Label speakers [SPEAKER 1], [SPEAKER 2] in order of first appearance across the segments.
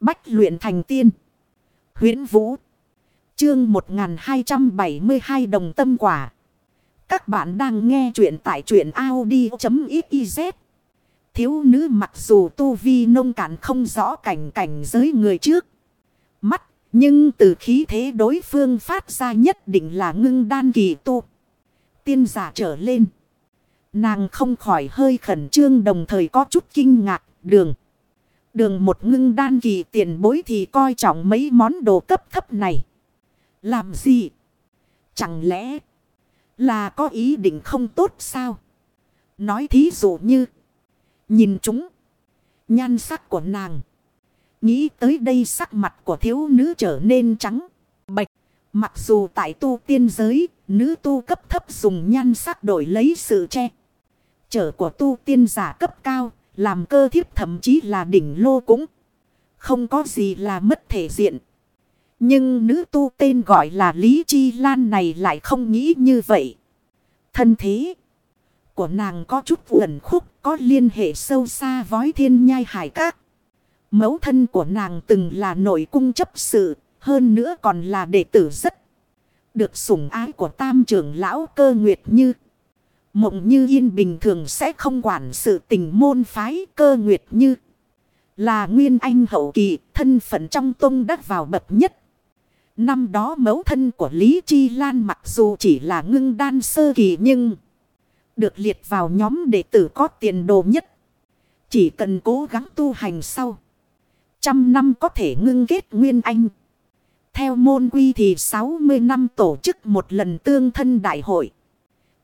[SPEAKER 1] Bách luyện thành tiên. huyễn Vũ. Chương 1272 đồng tâm quả. Các bạn đang nghe truyện tại truyện Audi.xyz. Thiếu nữ mặc dù tu vi nông cạn không rõ cảnh cảnh giới người trước. Mắt, nhưng từ khí thế đối phương phát ra nhất định là ngưng đan kỳ tu. Tiên giả trở lên. Nàng không khỏi hơi khẩn trương đồng thời có chút kinh ngạc đường. Đường một ngưng đan kỳ tiền bối thì coi trọng mấy món đồ cấp thấp này. Làm gì? Chẳng lẽ là có ý định không tốt sao? Nói thí dụ như nhìn chúng nhan sắc của nàng. Nghĩ tới đây sắc mặt của thiếu nữ trở nên trắng, bạch. Mặc dù tại tu tiên giới, nữ tu cấp thấp dùng nhan sắc đổi lấy sự che. trở của tu tiên giả cấp cao, làm cơ thiếp thậm chí là đỉnh lô cũng không có gì là mất thể diện. Nhưng nữ tu tên gọi là Lý Chi Lan này lại không nghĩ như vậy. Thân thế của nàng có chút uẩn khúc, có liên hệ sâu xa với thiên nhai hải các. Mẫu thân của nàng từng là nội cung chấp sự, hơn nữa còn là đệ tử rất được sủng ái của tam trưởng lão cơ nguyệt như. Mộng như yên bình thường sẽ không quản sự tình môn phái cơ nguyệt như. Là nguyên anh hậu kỳ, thân phận trong tông đắc vào bậc nhất. Năm đó mẫu thân của Lý Chi Lan mặc dù chỉ là ngưng đan sơ kỳ nhưng được liệt vào nhóm đệ tử có tiền đồ nhất. Chỉ cần cố gắng tu hành sau. Trăm năm có thể ngưng kết nguyên anh. Theo môn quy thì 60 năm tổ chức một lần tương thân đại hội.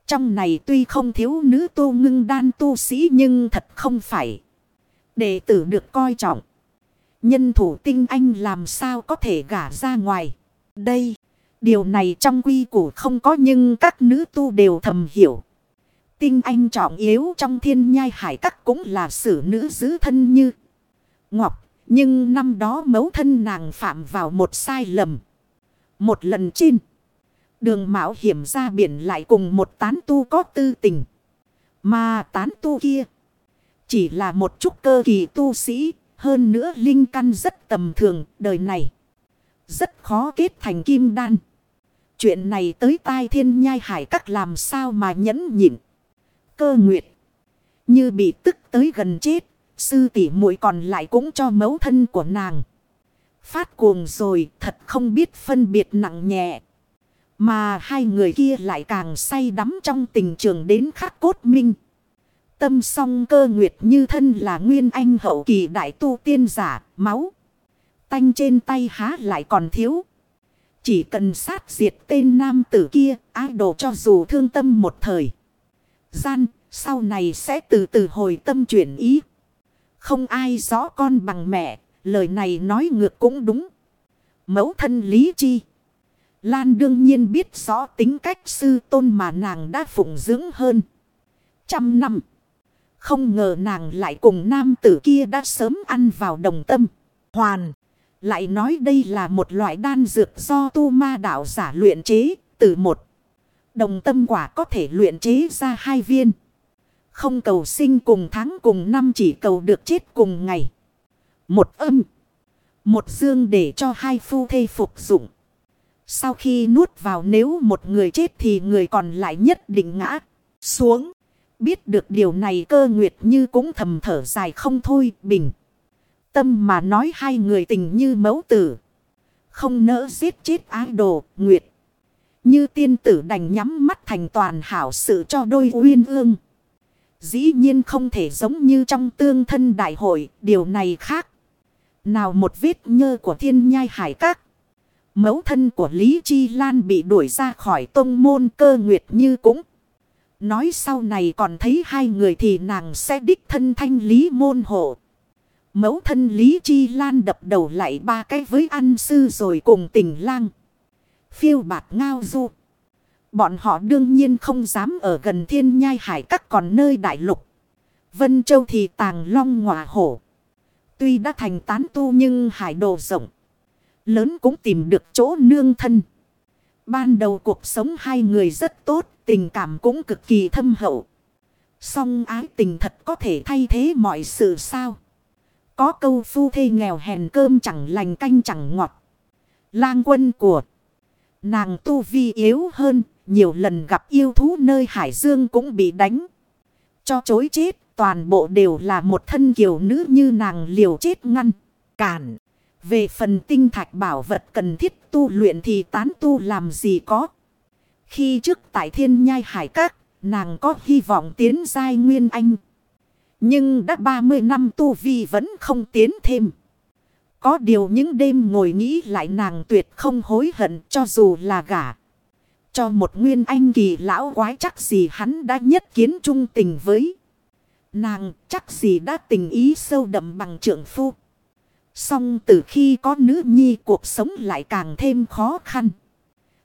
[SPEAKER 1] Trong này tuy không thiếu nữ tu ngưng đan tu sĩ nhưng thật không phải. Đệ tử được coi trọng. Nhân thủ tinh anh làm sao có thể gả ra ngoài. Đây, điều này trong quy củ không có nhưng các nữ tu đều thầm hiểu. Tinh anh trọng yếu trong thiên nhai hải các cũng là sử nữ giữ thân như Ngọc. Nhưng năm đó mấu thân nàng phạm vào một sai lầm. Một lần trên. Đường mạo hiểm ra biển lại cùng một tán tu có tư tình. Mà tán tu kia. Chỉ là một chút cơ kỳ tu sĩ. Hơn nữa linh căn rất tầm thường, đời này. Rất khó kết thành kim đan. Chuyện này tới tai thiên nhai hải các làm sao mà nhẫn nhịn. Cơ nguyệt. Như bị tức tới gần chết. Sư tỷ muội còn lại cũng cho mẫu thân của nàng. Phát cuồng rồi, thật không biết phân biệt nặng nhẹ. Mà hai người kia lại càng say đắm trong tình trường đến khắc cốt minh. Tâm song cơ nguyệt như thân là nguyên anh hậu kỳ đại tu tiên giả, máu. Tanh trên tay há lại còn thiếu. Chỉ cần sát diệt tên nam tử kia, ai đồ cho dù thương tâm một thời. Gian, sau này sẽ từ từ hồi tâm chuyển ý. Không ai rõ con bằng mẹ, lời này nói ngược cũng đúng. Mẫu thân Lý Chi. Lan đương nhiên biết rõ tính cách sư tôn mà nàng đã phụng dưỡng hơn. Trăm năm. Không ngờ nàng lại cùng nam tử kia đã sớm ăn vào đồng tâm. Hoàn. Lại nói đây là một loại đan dược do tu ma đạo giả luyện chế. Từ một. Đồng tâm quả có thể luyện chế ra hai viên. Không cầu sinh cùng tháng cùng năm chỉ cầu được chết cùng ngày. Một âm. Một dương để cho hai phu thê phục dụng. Sau khi nuốt vào nếu một người chết thì người còn lại nhất định ngã xuống. Biết được điều này cơ nguyệt như cũng thầm thở dài không thôi bình. Tâm mà nói hai người tình như mẫu tử. Không nỡ giết chết ái đồ nguyệt. Như tiên tử đành nhắm mắt thành toàn hảo sự cho đôi uyên ương. Dĩ nhiên không thể giống như trong tương thân đại hội, điều này khác. Nào một vết nhơ của thiên nhai hải các. Mẫu thân của Lý Chi Lan bị đuổi ra khỏi tông môn cơ nguyệt như cũng. Nói sau này còn thấy hai người thì nàng sẽ đích thân thanh lý môn hộ. Mẫu thân Lý Chi Lan đập đầu lại ba cái với ăn sư rồi cùng tình lang. Phiêu bạc ngao du. Bọn họ đương nhiên không dám ở gần thiên nhai hải các còn nơi đại lục. Vân Châu thì tàng long ngọa hổ. Tuy đã thành tán tu nhưng hải đồ rộng. Lớn cũng tìm được chỗ nương thân. Ban đầu cuộc sống hai người rất tốt, tình cảm cũng cực kỳ thâm hậu. Song ái tình thật có thể thay thế mọi sự sao? Có câu phu thê nghèo hèn cơm chẳng lành canh chẳng ngọt. Lang quân của nàng tu vi yếu hơn. Nhiều lần gặp yêu thú nơi Hải Dương cũng bị đánh. Cho chối chết. Toàn bộ đều là một thân kiều nữ như nàng liều chết ngăn. Cản. Về phần tinh thạch bảo vật cần thiết tu luyện thì tán tu làm gì có. Khi trước tại thiên nhai hải các, nàng có hy vọng tiến giai nguyên anh. Nhưng đã 30 năm tu vi vẫn không tiến thêm. Có điều những đêm ngồi nghĩ lại nàng tuyệt không hối hận cho dù là gả. Cho một nguyên anh kỳ lão quái chắc gì hắn đã nhất kiến trung tình với. Nàng chắc gì đã tình ý sâu đậm bằng trượng phu. Xong từ khi có nữ nhi cuộc sống lại càng thêm khó khăn.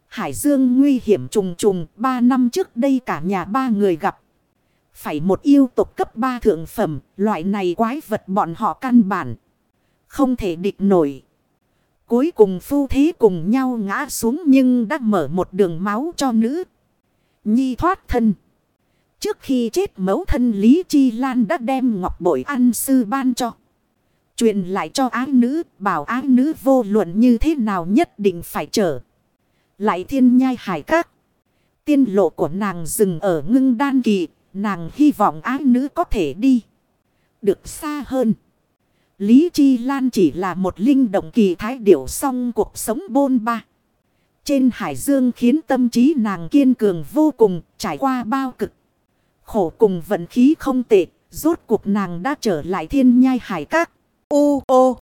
[SPEAKER 1] Hải Dương nguy hiểm trùng trùng, ba năm trước đây cả nhà ba người gặp. Phải một yêu tục cấp ba thượng phẩm, loại này quái vật bọn họ căn bản. Không thể địch nổi. Cuối cùng phu thế cùng nhau ngã xuống nhưng đã mở một đường máu cho nữ. Nhi thoát thân. Trước khi chết mẫu thân Lý Chi Lan đã đem ngọc bội ăn sư ban cho. Truyền lại cho ái nữ, bảo ái nữ vô luận như thế nào nhất định phải trở. Lại thiên nhai hải các. Tiên lộ của nàng dừng ở ngưng đan kỳ, nàng hy vọng ái nữ có thể đi. Được xa hơn. Lý Chi Lan chỉ là một linh động kỳ thái điểu song cuộc sống bôn ba. Trên hải dương khiến tâm trí nàng kiên cường vô cùng, trải qua bao cực. Khổ cùng vận khí không tệ, rốt cuộc nàng đã trở lại thiên nhai hải các u O.